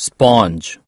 sponge.